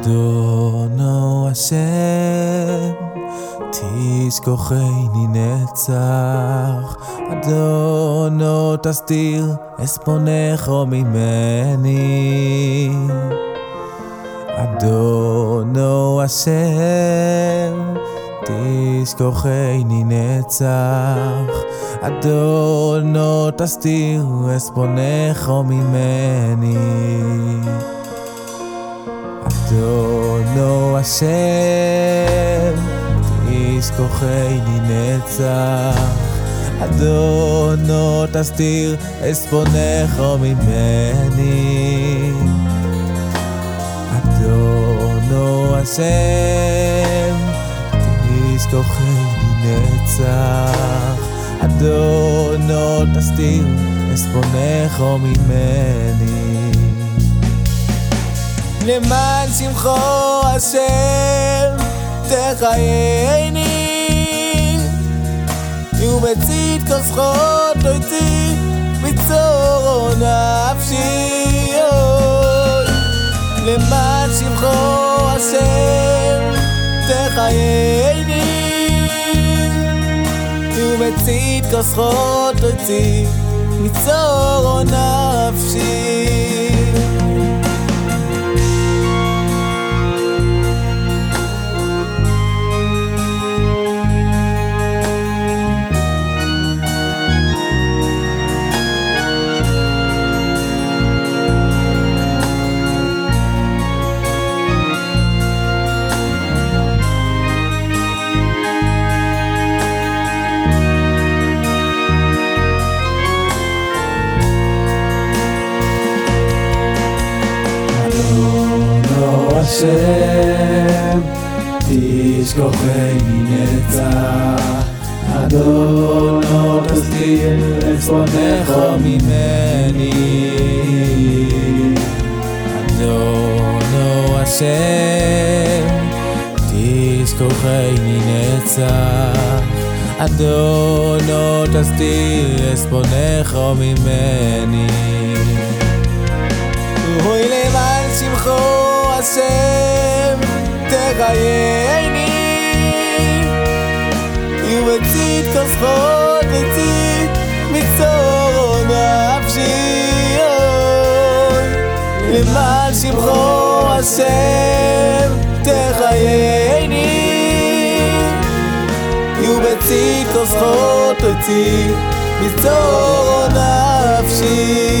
אדונו השם, תשכוחני נצח, אדונו תסתיר אספונךו ממני. אדונו השם, תשכוחני נצח, אדונו תסתיר אספונךו ממני. אדונו השם, תשכוחני נצח, אדונו תסתיר אספונךו ממני. אדונו השם, תשכוחני נצח, אדונו תסתיר אספונךו ממני. למען שמחו השם תחייני. ומצית כל זכות תוציא מצור נפשי. למען שמחו השם תחייני. ומצית כל זכות תוציא מצור נפשי השם, תשכוחני נצח, אדונו תסתיר אצפונךו ממני. אדונו השם, תשכוחני נצח, אדונו תסתיר אצפונךו ממני. אוי למען שמחו השם תחייני ובצית כסחות וצית מצור נפשי למען שמחו השם תחייני ובצית כסחות וצית מצור נפשי